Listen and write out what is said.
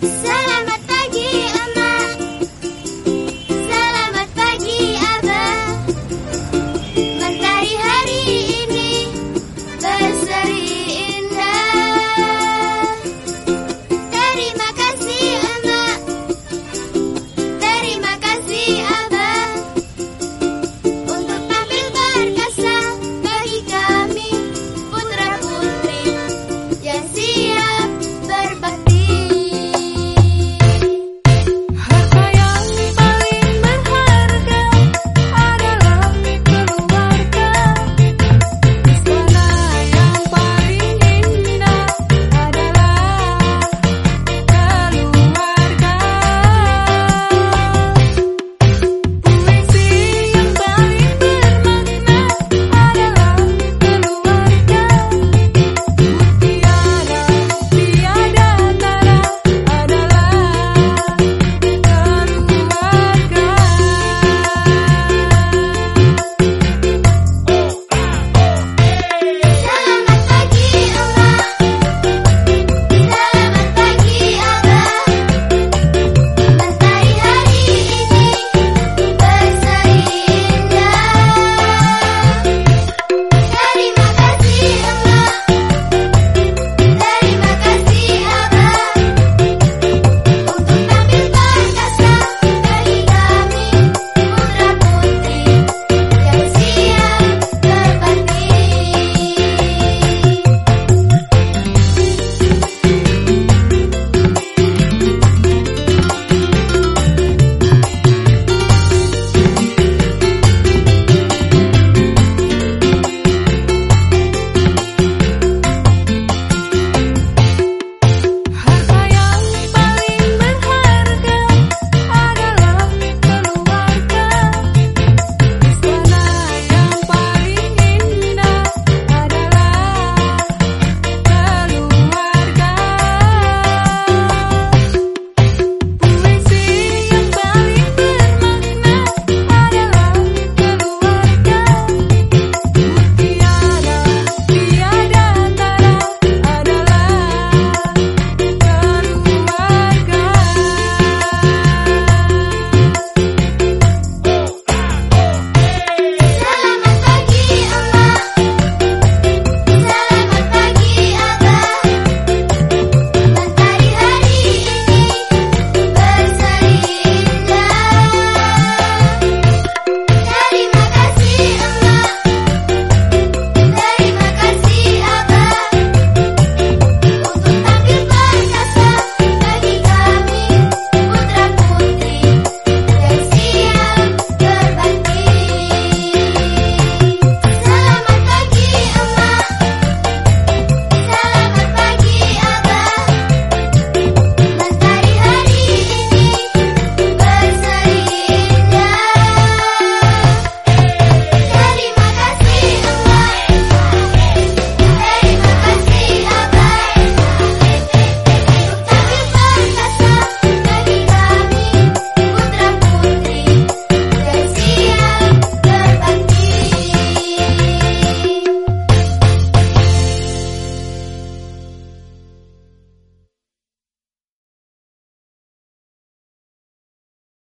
So